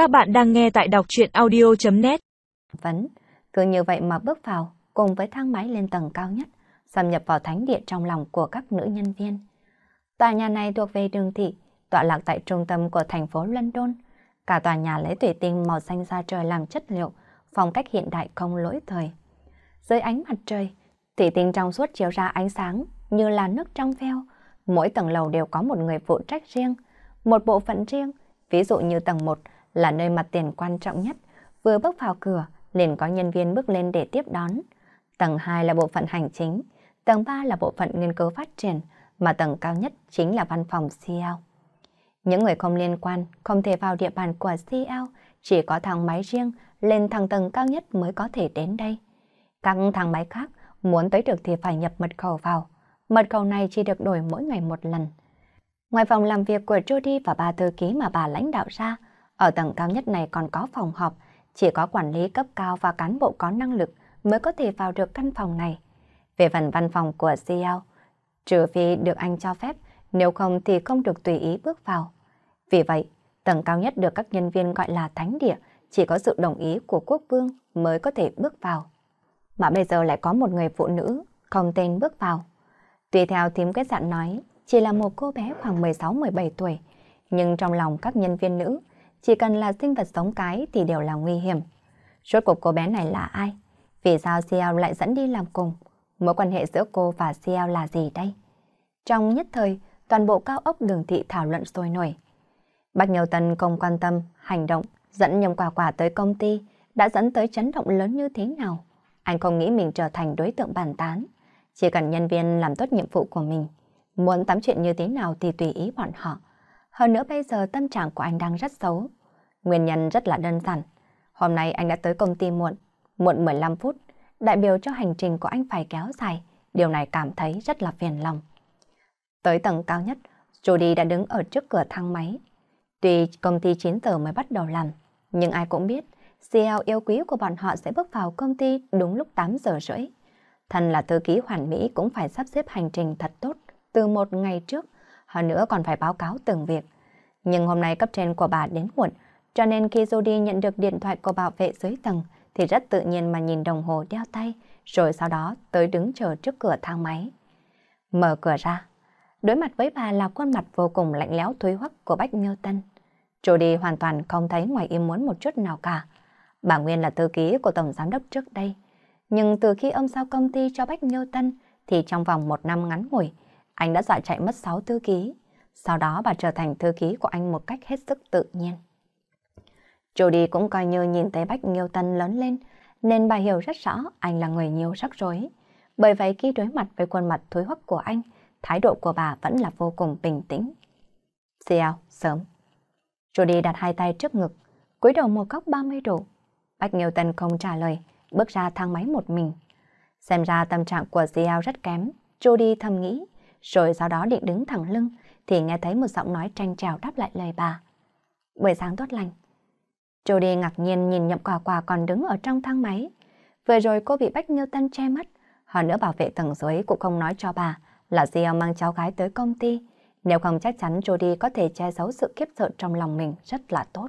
Các bạn đang nghe tại đọc chuyện audio.net Vấn, cứ như vậy mà bước vào, cùng với thang máy lên tầng cao nhất, xâm nhập vào thánh địa trong lòng của các nữ nhân viên. Tòa nhà này thuộc về đường thị, tọa lạc tại trung tâm của thành phố London. Cả tòa nhà lấy thủy tinh màu xanh da trời làm chất liệu, phong cách hiện đại không lỗi thời. Dưới ánh mặt trời, thủy tinh trong suốt chiếu ra ánh sáng như là nước trong veo. Mỗi tầng lầu đều có một người phụ trách riêng, một bộ phận riêng. Ví dụ như tầng 1 là nơi mặt tiền quan trọng nhất. Vừa bước vào cửa, liền có nhân viên bước lên để tiếp đón. Tầng 2 là bộ phận hành chính, tầng 3 là bộ phận nghiên cứu phát triển, mà tầng cao nhất chính là văn phòng CL. Những người không liên quan không thể vào địa bàn của CL, chỉ có thang máy riêng lên thang tầng cao nhất mới có thể đến đây. Các thang máy khác muốn tới được thì phải nhập mật khẩu vào. Mật khẩu này chỉ được đổi mỗi ngày một lần. Ngoài phòng làm việc của Judy và ba thư ký mà bà lãnh đạo ra, ở tầng cao nhất này còn có phòng họp, chỉ có quản lý cấp cao và cán bộ có năng lực mới có thể vào được căn phòng này. Về phần văn phòng của CEO, trừ phi được anh cho phép, nếu không thì không được tùy ý bước vào. Vì vậy, tầng cao nhất được các nhân viên gọi là thánh địa, chỉ có sự đồng ý của quốc vương mới có thể bước vào. Mà bây giờ lại có một người phụ nữ không tên bước vào. Tùy theo thím kết dặn nói, chỉ là một cô bé khoảng 16-17 tuổi, nhưng trong lòng các nhân viên nữ, chỉ cần là sinh vật sống cái thì đều là nguy hiểm. Rốt cuộc cô bé này là ai? Vì sao Xiao lại dẫn đi làm cùng? Mối quan hệ giữa cô và Xiao là gì đây? Trong nhất thời, toàn bộ cao ốc đường thị thảo luận sôi nổi. Bạch Nhiều Tân không quan tâm, hành động, dẫn nhầm quà quà tới công ty, đã dẫn tới chấn động lớn như thế nào. Anh không nghĩ mình trở thành đối tượng bàn tán. Chỉ cần nhân viên làm tốt nhiệm vụ của mình, muốn tắm chuyện như thế nào thì tùy ý bọn họ. Hơn nữa bây giờ tâm trạng của anh đang rất xấu. Nguyên nhân rất là đơn giản. Hôm nay anh đã tới công ty muộn, muộn 15 phút, đại biểu cho hành trình của anh phải kéo dài. Điều này cảm thấy rất là phiền lòng. Tới tầng cao nhất, Judy đã đứng ở trước cửa thang máy. Tuy công ty 9 giờ mới bắt đầu làm, nhưng ai cũng biết CEO yêu quý của bọn họ sẽ bước vào công ty đúng lúc 8 giờ rưỡi. thân là thư ký hoàn mỹ cũng phải sắp xếp hành trình thật tốt từ một ngày trước, hơn nữa còn phải báo cáo từng việc. Nhưng hôm nay cấp trên của bà đến muộn, cho nên khi Jody nhận được điện thoại của bảo vệ dưới tầng thì rất tự nhiên mà nhìn đồng hồ đeo tay, rồi sau đó tới đứng chờ trước cửa thang máy. Mở cửa ra, đối mặt với bà là khuôn mặt vô cùng lạnh lẽo thối hoắc của Bách Miêu Tân. Jody hoàn toàn không thấy ngoài ý muốn một chút nào cả. Bà Nguyên là thư ký của Tổng Giám đốc trước đây. Nhưng từ khi ông giao công ty cho Bách Miêu Tân thì trong vòng một năm ngắn ngủi, anh đã dọa chạy mất 6 thư ký. Sau đó bà trở thành thư ký của anh một cách hết sức tự nhiên. Jody cũng coi như nhìn thấy Bách Nghiêu Tân lớn lên, nên bà hiểu rất rõ anh là người nhiều rắc rối. Bởi vậy khi đối mặt với khuôn mặt thối hoắc của anh, thái độ của bà vẫn là vô cùng bình tĩnh. Xiao, sớm. Jody đặt hai tay trước ngực, cúi đầu một góc 30 độ. Bách Nghiêu Tân không trả lời, bước ra thang máy một mình. Xem ra tâm trạng của Xiao rất kém, Jody thầm nghĩ, rồi sau đó định đứng thẳng lưng, thì nghe thấy một giọng nói tranh trào đáp lại lời bà. Buổi sáng tốt lành. Jody ngạc nhiên nhìn nhậm quả quả còn đứng ở trong thang máy. Vừa rồi cô bị Bách nhiêu Tân che mắt, hơn nữa bảo vệ tầng dưới cũng không nói cho bà là CEO mang cháu gái tới công ty. Nếu không chắc chắn Jody có thể che giấu sự kiếp sợ trong lòng mình rất là tốt.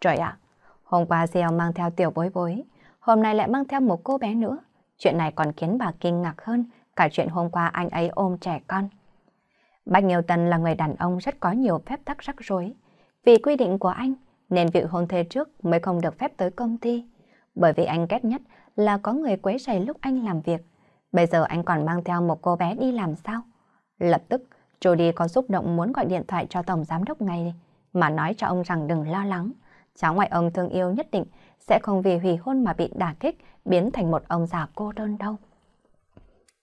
Trời ạ, hôm qua CEO mang theo tiểu bối bối, hôm nay lại mang theo một cô bé nữa. Chuyện này còn khiến bà kinh ngạc hơn cả chuyện hôm qua anh ấy ôm trẻ con. Bách Nhiều Tân là người đàn ông rất có nhiều phép tắc rắc rối. Vì quy định của anh, nên vị hôn thê trước mới không được phép tới công ty. Bởi vì anh ghét nhất là có người quấy rầy lúc anh làm việc. Bây giờ anh còn mang theo một cô bé đi làm sao? Lập tức, Jody có xúc động muốn gọi điện thoại cho Tổng Giám đốc ngay mà nói cho ông rằng đừng lo lắng. Cháu ngoại ông thương yêu nhất định sẽ không vì hủy hôn mà bị đả kích biến thành một ông già cô đơn đâu.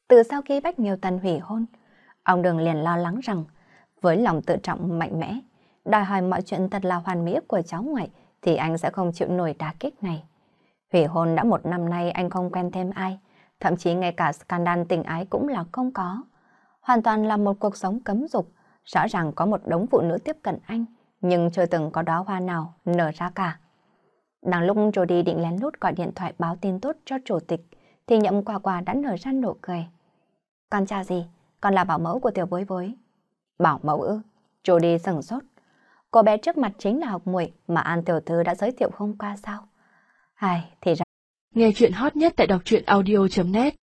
Từ sau khi Bách Nghiêu Tân hủy hôn, ông Đường liền lo lắng rằng với lòng tự trọng mạnh mẽ, đòi hỏi mọi chuyện thật là hoàn mỹ của cháu ngoại thì anh sẽ không chịu nổi đả kích này. Hủy hôn đã một năm nay anh không quen thêm ai, thậm chí ngay cả scandal tình ái cũng là không có. Hoàn toàn là một cuộc sống cấm dục, rõ ràng có một đống phụ nữ tiếp cận anh, nhưng chưa từng có đóa hoa nào nở ra cả. Đang lúc Jody định lén lút gọi điện thoại báo tin tốt cho chủ tịch, thì nhậm quà quà đã nở ra nụ cười. Con chào gì? Còn là bảo mẫu của tiểu bối bối. Bảo mẫu ư? Jody sừng sốt. cô bé trước mặt chính là học muội mà An Tiểu Thư đã giới thiệu hôm qua sao? Ai, thì ra... Nghe chuyện hot nhất tại đọc truyện audio.net